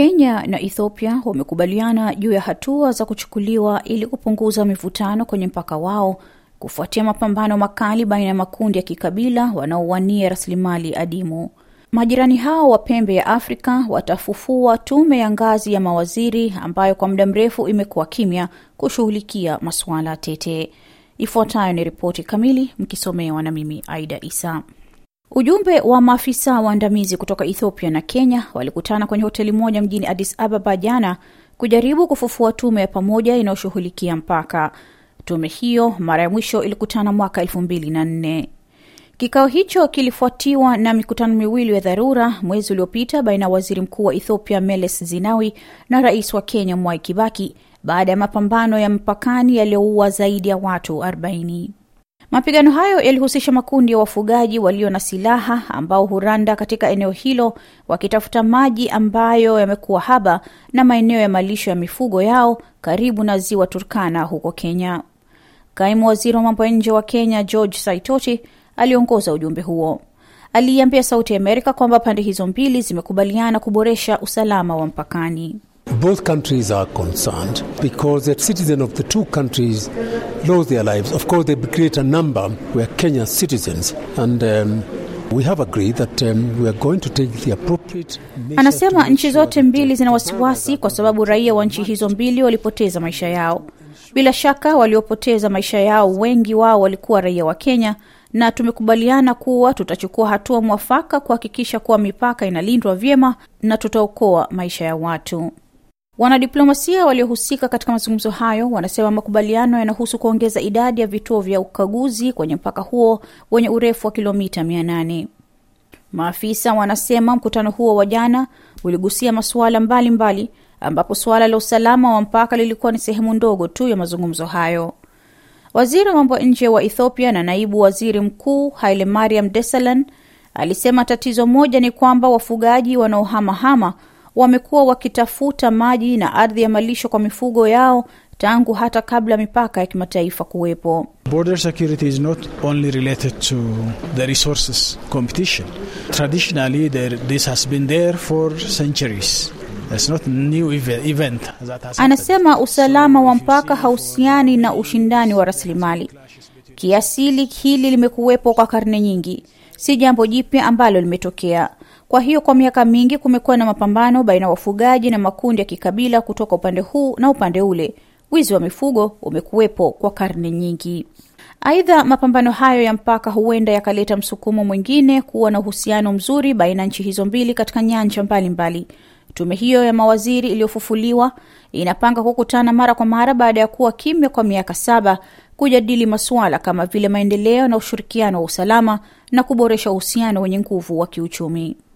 Kenya na Ethiopia wamekubaliana juu ya hatua za kuchukuliwa ili kupunguza mivutano kwenye mpaka wao kufuatia mapambano makali baina ya makundi ya kikabila wanaowania rasilimali adimu. Majirani hao wa pembe ya Afrika watafufua tume ya ngazi ya mawaziri ambayo kwa muda mrefu imekuwa kimya kushughulikia masuala tete. Ifuatayo ni ripoti kamili mkisomewa na mimi Aida Isa. Ujumbe wa maafisa waandamizi kutoka Ethiopia na Kenya walikutana kwenye hoteli moja mjini Addis Ababa jana kujaribu kufufua tume ya pamoja inayoshughulikia mpaka. Tume hiyo mara ya mwisho ilikutana mwaka elfu mbili na nne. Kikao hicho kilifuatiwa na mikutano miwili ya dharura mwezi uliopita baina ya waziri mkuu wa Ethiopia Meles zinawi na rais wa Kenya Mwai Kibaki baada ya mapambano ya mpakani yaliyoua zaidi ya watu 40. Mapigano hayo yalihusisha makundi ya wafugaji walio na silaha ambao huranda katika eneo hilo wakitafuta maji ambayo yamekuwa haba na maeneo ya malisho ya mifugo yao karibu na ziwa Turkana huko Kenya. Kaimu waziri wa mambo ya nje wa Kenya George Saitoti aliongoza ujumbe huo. Aliiambia Sauti ya Amerika kwamba pande hizo mbili zimekubaliana kuboresha usalama wa mpakani. Both countries are concerned because the citizens of the two countries lose their lives. Of course, they create a number were Kenyan citizens, and um, we have agreed that um, we are going to take the appropriate measures. Anasema nchi zote mbili zina wasiwasi kwa sababu raia wa nchi hizo mbili walipoteza maisha yao. Bila shaka, waliopoteza maisha yao wengi wao walikuwa raia wa Kenya, na tumekubaliana kuwa tutachukua hatua mwafaka kuhakikisha kuwa mipaka inalindwa vyema na tutaokoa maisha ya watu. Wanadiplomasia waliohusika katika mazungumzo hayo wanasema makubaliano yanahusu kuongeza idadi ya vituo vya ukaguzi kwenye mpaka huo wenye urefu wa kilomita 8 Maafisa wanasema mkutano huo wa jana uligusia masuala mbalimbali, ambapo suala la usalama wa mpaka lilikuwa ni sehemu ndogo tu ya mazungumzo hayo. Waziri wa mambo ya nje wa Ethiopia na naibu waziri mkuu Haile Mariam Desalegn alisema tatizo moja ni kwamba wafugaji wanaohamahama wamekuwa wakitafuta maji na ardhi ya malisho kwa mifugo yao tangu hata kabla mipaka ya kimataifa kuwepo. Border security is not only related to the resources competition. Traditionally, there, this has been there for centuries. It's not new event that has Anasema usalama wa mpaka hauhusiani na ushindani wa rasilimali. Kiasili hili limekuwepo kwa karne nyingi, si jambo jipya ambalo limetokea. Kwa hiyo kwa miaka mingi kumekuwa na mapambano baina ya wafugaji na makundi ya kikabila kutoka upande huu na upande ule. Wizi wa mifugo umekuwepo kwa karne nyingi. Aidha, mapambano hayo ya mpaka huenda yakaleta msukumo mwingine kuwa na uhusiano mzuri baina ya nchi hizo mbili katika nyanja mbalimbali. Tume hiyo ya mawaziri iliyofufuliwa inapanga kukutana mara kwa mara baada ya kuwa kimya kwa miaka saba kujadili masuala kama vile maendeleo na ushirikiano wa usalama na kuboresha uhusiano wenye nguvu wa kiuchumi.